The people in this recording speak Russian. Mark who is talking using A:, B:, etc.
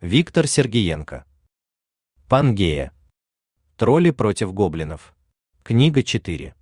A: Виктор Сергиенко. Пангея. Тролли против гоблинов. Книга 4.